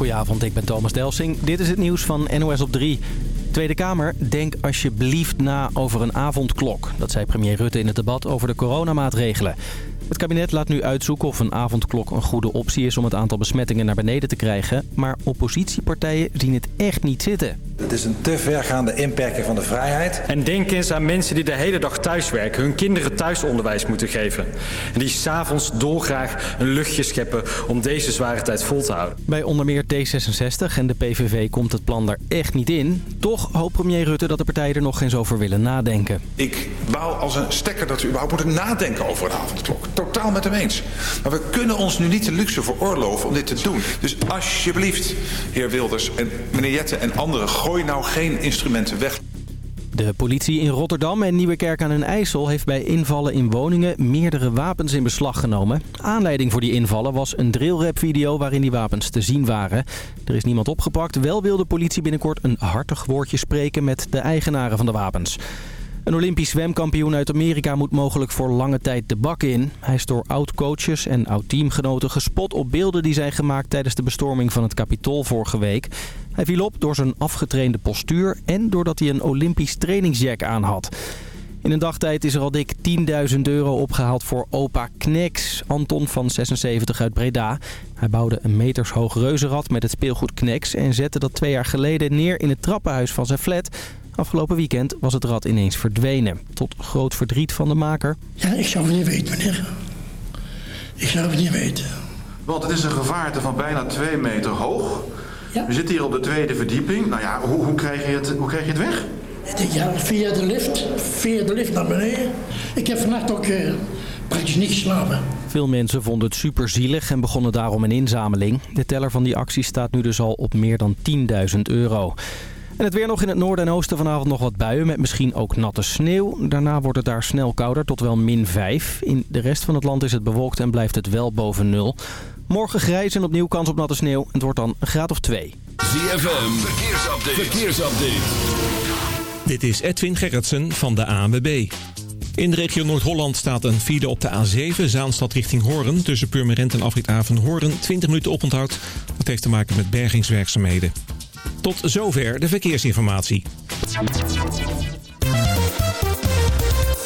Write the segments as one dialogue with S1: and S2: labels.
S1: Goedenavond, ik ben Thomas Delsing. Dit is het nieuws van NOS op 3. Tweede Kamer, denk alsjeblieft na over een avondklok. Dat zei premier Rutte in het debat over de coronamaatregelen. Het kabinet laat nu uitzoeken of een avondklok een goede optie is om het aantal besmettingen naar beneden te krijgen. Maar oppositiepartijen zien het echt niet zitten.
S2: Het is een te vergaande inperking van de vrijheid.
S3: En denk eens aan mensen die de hele dag thuiswerken, hun kinderen thuisonderwijs moeten geven. En die s'avonds dolgraag een luchtje scheppen om deze zware tijd vol te houden.
S1: Bij onder meer D66 en de PVV komt het plan daar echt niet in. Toch hoopt premier Rutte dat de partijen er nog eens over willen nadenken.
S4: Ik baal als een stekker dat we überhaupt moeten nadenken over een avondklok. Totaal met hem eens. Maar we kunnen ons nu niet de luxe veroorloven om dit te doen. Dus alsjeblieft, heer Wilders en meneer Jette en anderen gooi nou geen instrumenten weg.
S1: De politie in Rotterdam en Nieuwekerk aan den IJssel heeft bij invallen in woningen meerdere wapens in beslag genomen. Aanleiding voor die invallen was een drillrap-video waarin die wapens te zien waren. Er is niemand opgepakt, wel wil de politie binnenkort een hartig woordje spreken met de eigenaren van de wapens. Een Olympisch zwemkampioen uit Amerika moet mogelijk voor lange tijd de bak in. Hij is door oud-coaches en oud-teamgenoten gespot op beelden die zijn gemaakt tijdens de bestorming van het Capitool vorige week. Hij viel op door zijn afgetrainde postuur en doordat hij een Olympisch trainingsjack aan had. In een dagtijd is er al dik 10.000 euro opgehaald voor opa Knex, Anton van 76 uit Breda. Hij bouwde een metershoog reuzenrad met het speelgoed Knex en zette dat twee jaar geleden neer in het trappenhuis van zijn flat. Afgelopen weekend was het rad ineens verdwenen. Tot groot verdriet van de maker.
S5: Ja, ik zou het niet weten, meneer. Ik zou het niet weten.
S4: Want het is een gevaarte van bijna twee meter hoog.
S5: Ja.
S4: We zitten hier op de tweede verdieping. Nou ja, hoe, hoe, krijg, je het, hoe krijg je het weg?
S5: Ja, via de lift. Via de lift naar beneden. Ik heb vannacht ook eh, praktisch niet geslapen.
S1: Veel mensen vonden het superzielig en begonnen daarom een inzameling. De teller van die actie staat nu dus al op meer dan 10.000 euro. En het weer nog in het noorden en oosten vanavond nog wat buien met misschien ook natte sneeuw. Daarna wordt het daar snel kouder tot wel min 5. In de rest van het land is het bewolkt en blijft het wel boven nul. Morgen grijs en opnieuw kans op natte sneeuw. Het wordt dan een graad of 2.
S6: ZFM, verkeersupdate. verkeersupdate.
S7: Dit is Edwin Gerritsen van de ANWB. In de regio Noord-Holland staat een file op de A7, Zaanstad richting Hoorn. Tussen Purmerend en Afrit Hoorn 20 minuten oponthoud. Dat heeft te maken met bergingswerkzaamheden. Tot zover de verkeersinformatie.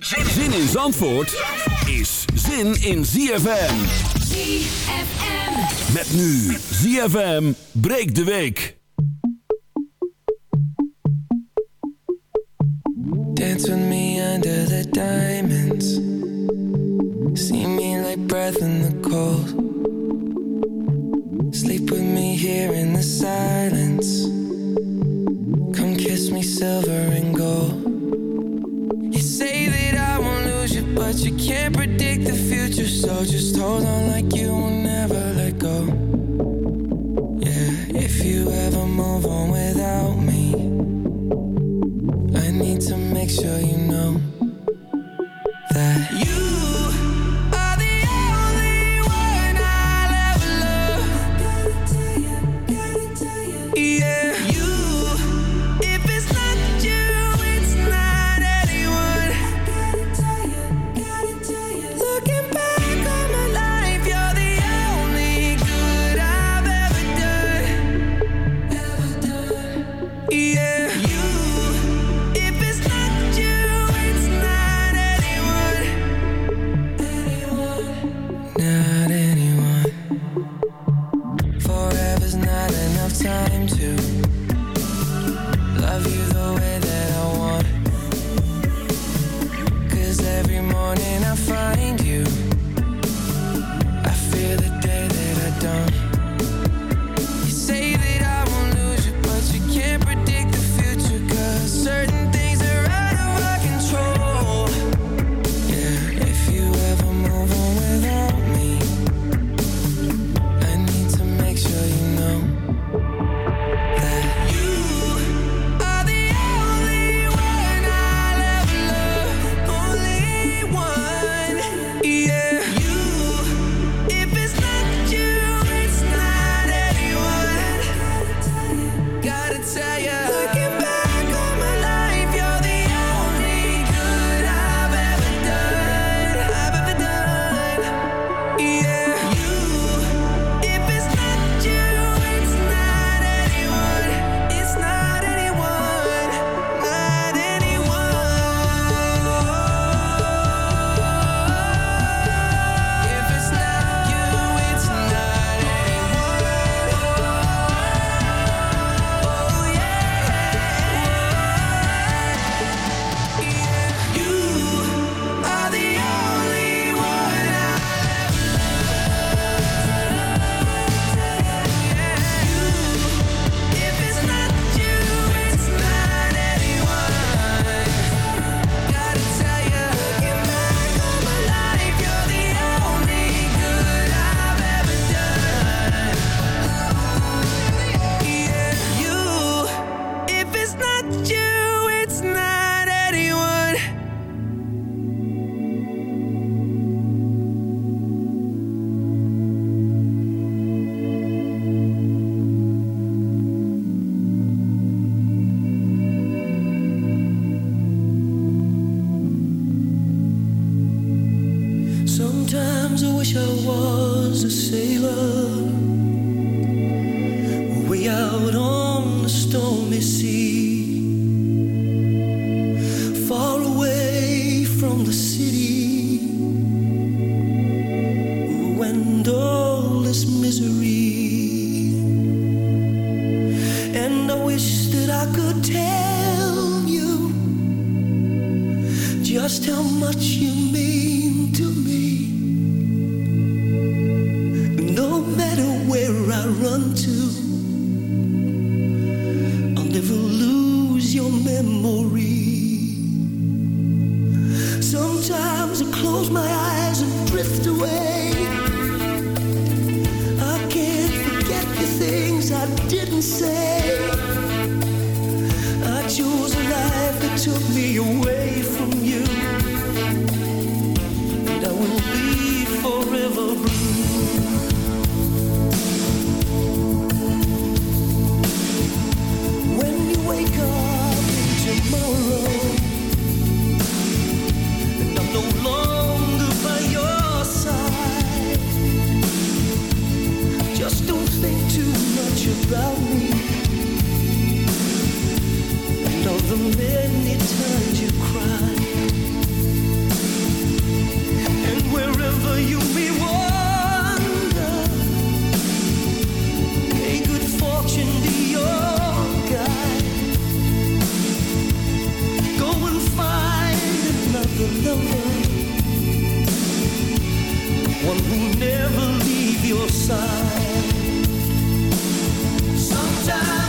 S6: Zin in Zandvoort is zin in ZFM.
S8: ZFM.
S6: Met nu ZFM breekt de week.
S9: Dance with me under the diamonds. See me like breath in the cold. Sleep with me here in the silence. Come kiss me silver and but you can't predict the future. So just hold on like you will never let go. Yeah, if you ever move on without me. I need to make sure you
S10: 没了？Who'll never leave your side. Sometimes.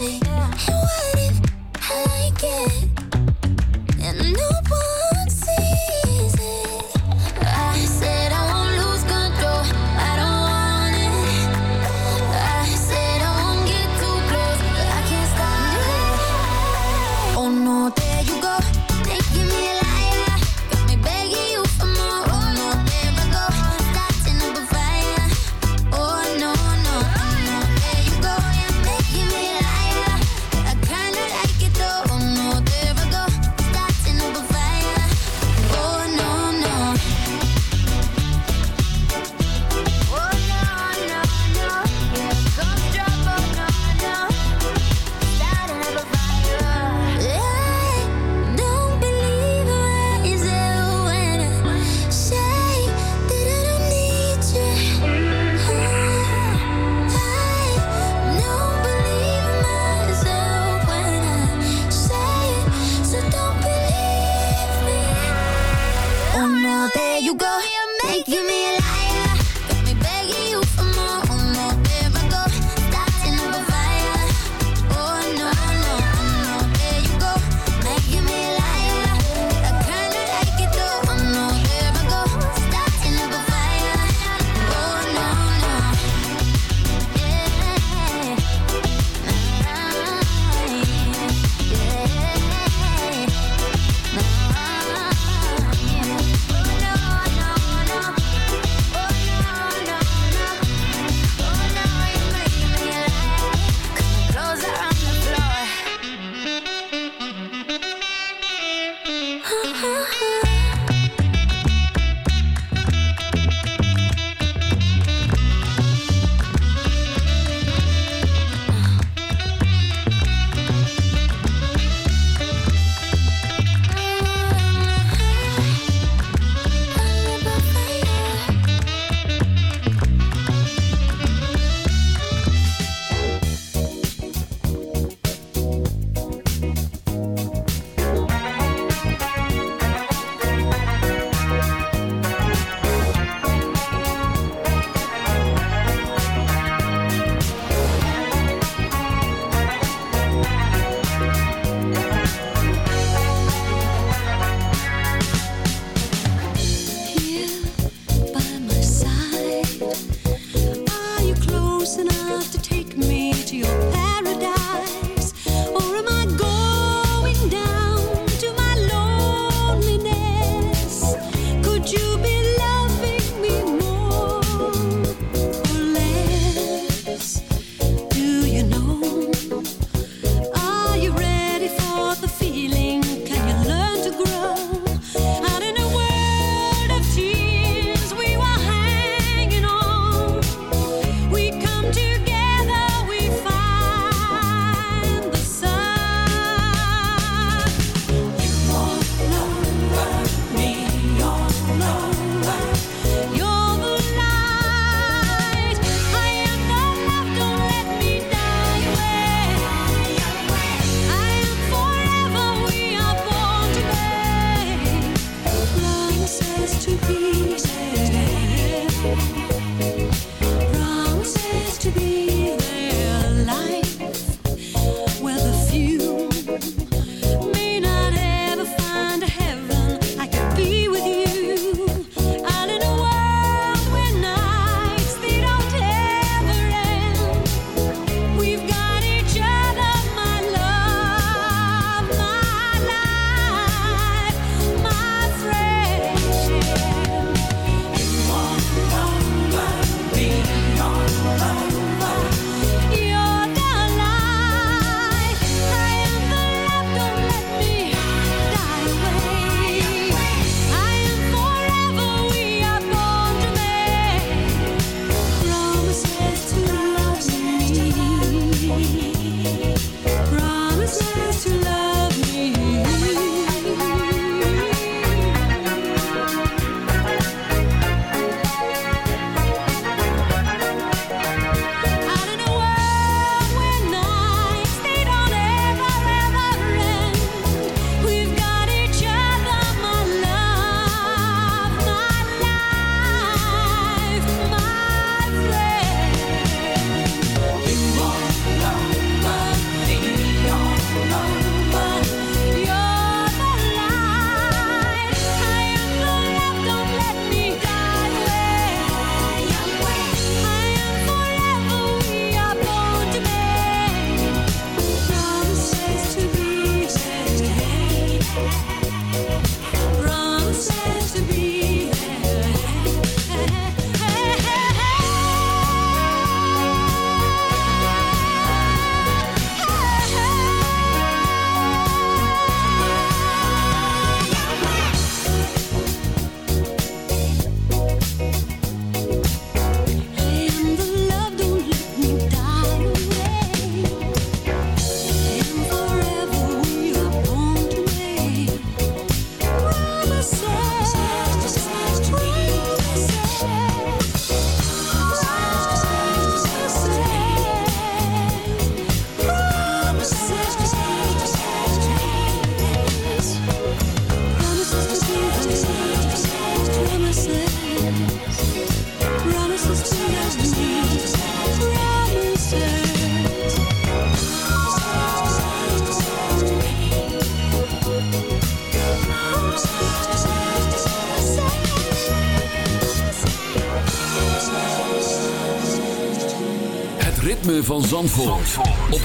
S11: Yeah.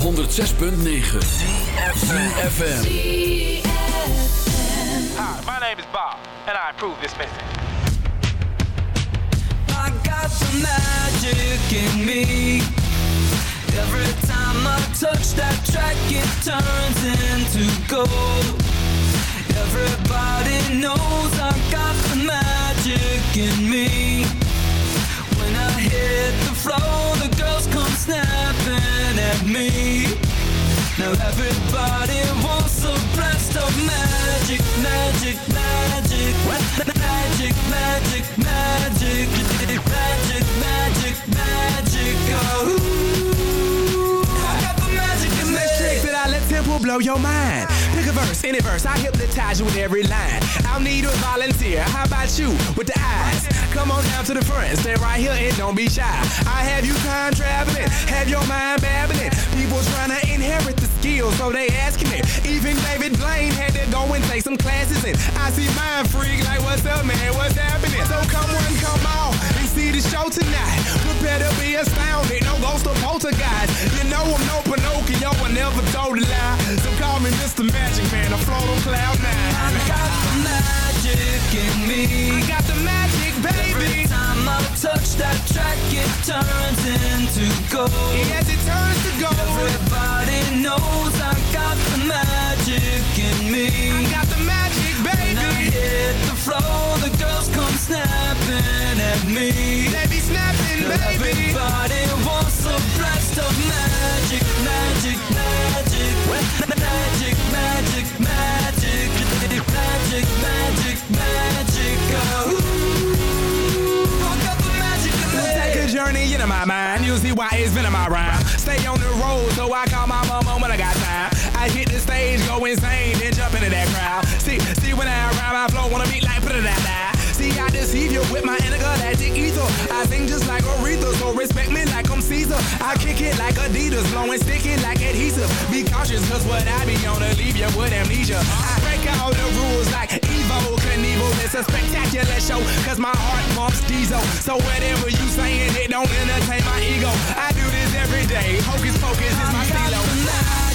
S12: 106.9 CFFM
S13: Hi, my name is Bob, and I approve this message.
S9: I got the magic in me. Every time I touch that track, it turns into gold. Everybody knows I got the magic in me. Now everybody wants a blast of magic, magic, magic. Magic, magic, magic. Magic, magic, magic. Oh, I magic
S14: blow your mind. Pick a verse, any verse. I hypnotize you with every line. I'll need a volunteer. How about you with the eyes? Come on down to the front. Stay right here and don't be shy. I have you time traveling. Have your mind babbling. People trying to inherit the so they asking it. Even David Blaine had go and take some classes and I see mind freak like, what's up, man? What's happening? So come on, come on and see the show tonight. Prepare to be astounded, no ghost or poltergeist. You know I'm no Pinocchio, I never told a lie. So call me Mr. Magic Man, I float on cloud nine.
S9: I got the magic in me.
S14: I got the magic, baby.
S9: Every time I touch that track, it turns into gold.
S14: Yes, it turns to gold.
S9: Everybody knows I got the magic in me.
S14: I got the magic, baby.
S9: When I hit the floor, the girls come snapping at me.
S14: They be snapping, baby.
S9: Everybody wants a blast of magic, magic, magic. Magic, magic, magic. Magic, magic, magic. Ooh. I
S14: Take a journey into my mind. You'll see why it's been in my rhyme. Stay on the road, so I call my mama when I got time. I hit the stage, go insane, then jump into that crowd. See, see when I rhyme, I flow on a beat like put it that See, I deceive you with my intergalactic ether. I sing just like Aretha, so respect me like I'm Caesar. I kick it like Adidas, blowing sticky like adhesive. Be cautious, cause what I be on to leave you with amnesia. I break all the rules like Evo Knievel. It's a spectacular show, cause my heart pumps diesel. So whatever you saying, it don't entertain my ego. I do this every day. Hocus pocus is my stilo.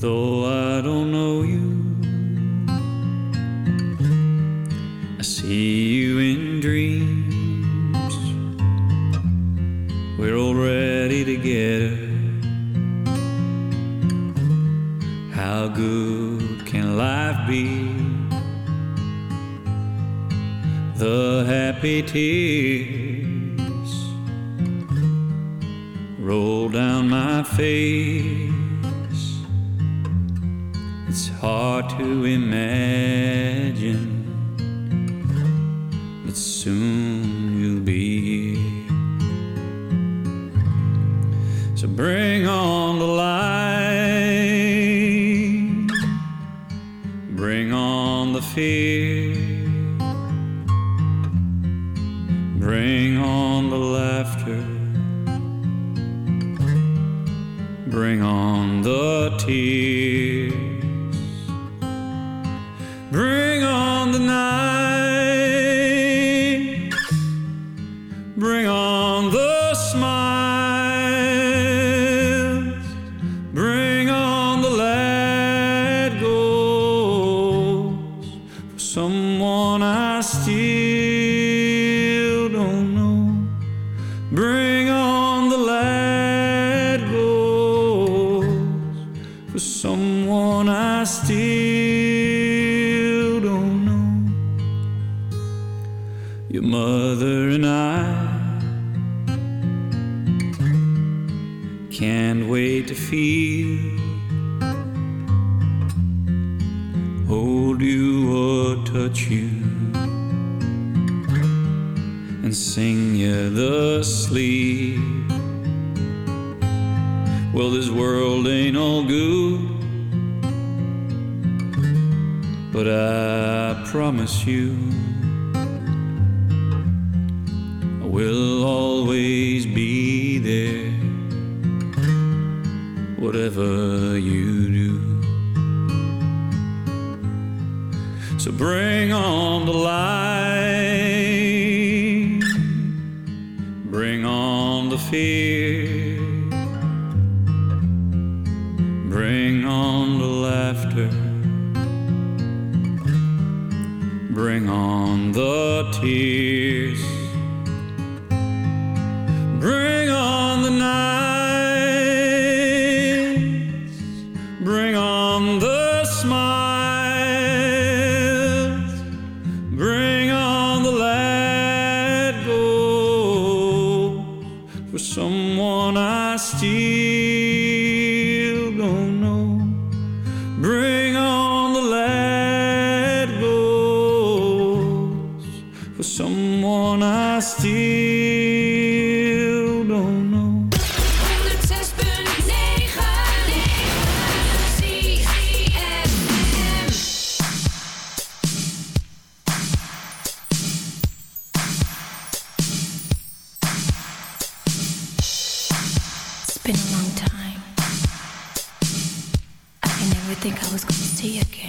S15: todo Bring on the lad for someone I still don't know.
S16: Your mother and I can't wait to feel. Hold you or touch you. the sleep. Well, this world ain't all good, but I promise you, I will always be there, whatever you do. So bring on the light. the tears.
S17: see
S10: again.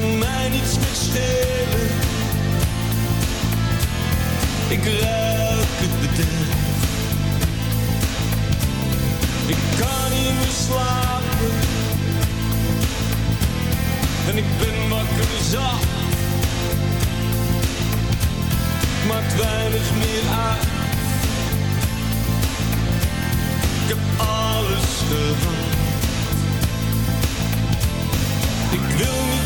S10: kan mij niets meer schelen. Ik ruik het bederf. Ik kan niet meer slapen. En ik ben wakker zacht. Maakt weinig meer uit. Ik heb alles gehad. Ik wil niet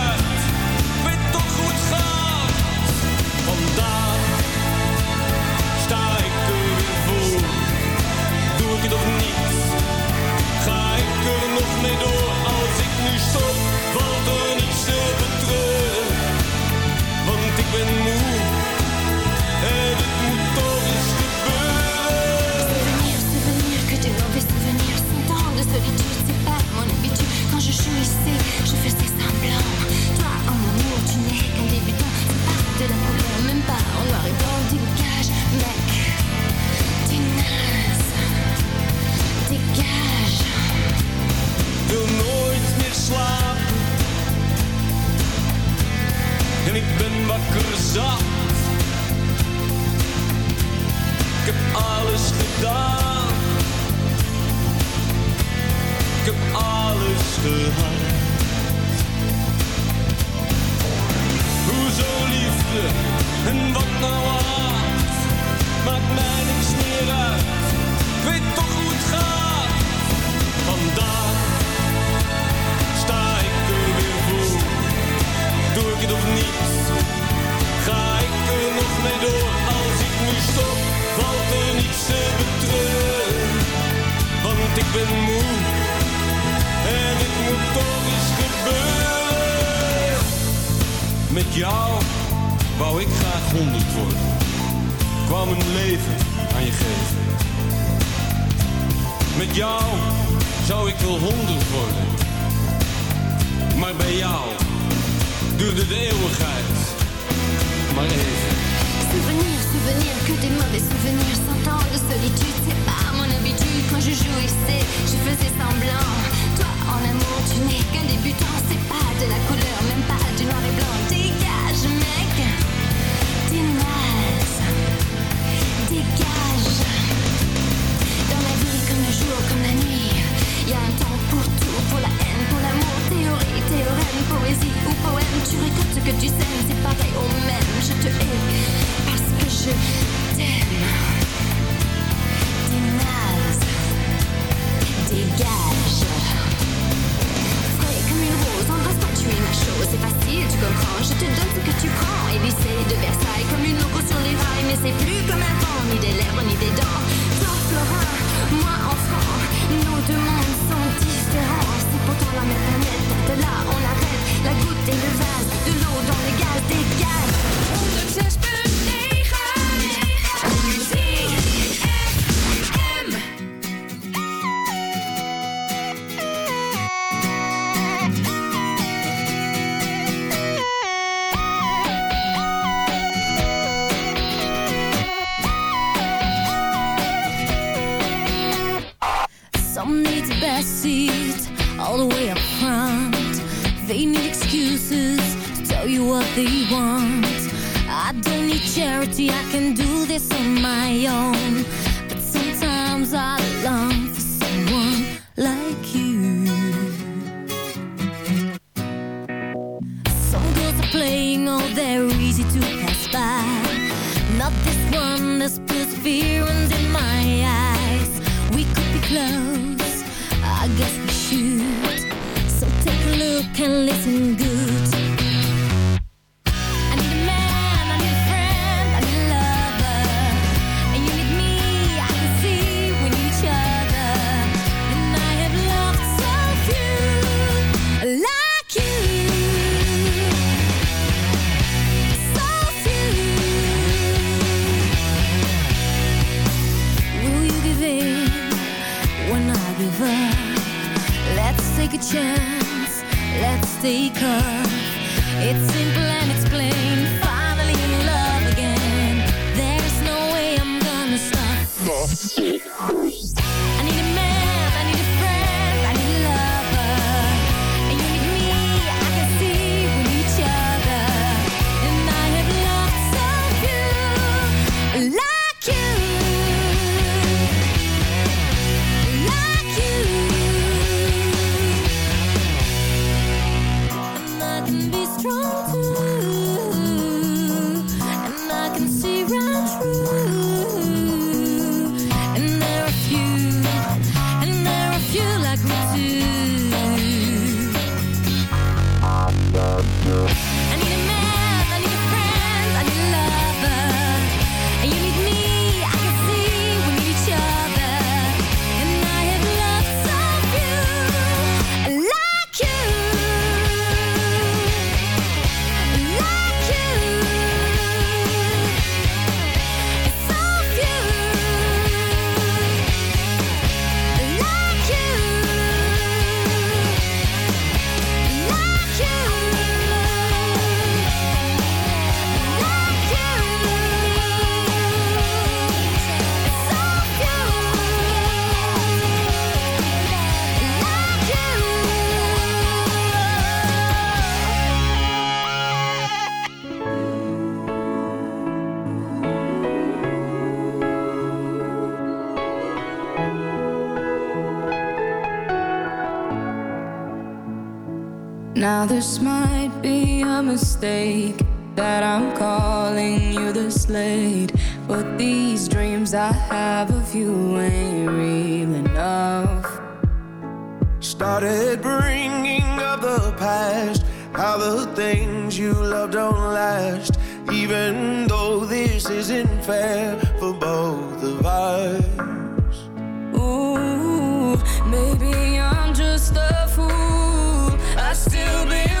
S16: see. nasty curve. It's simple and it's plain. Finally in love again. There's no way I'm gonna stop. I have of you ain't real enough.
S18: Started bringing up the past, how the things you love don't last. Even though this isn't fair for both of us.
S16: Ooh, maybe I'm just a fool. I still
S18: believe.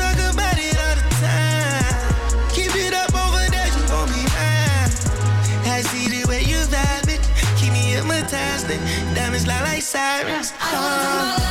S19: It's like sirens.
S11: Oh.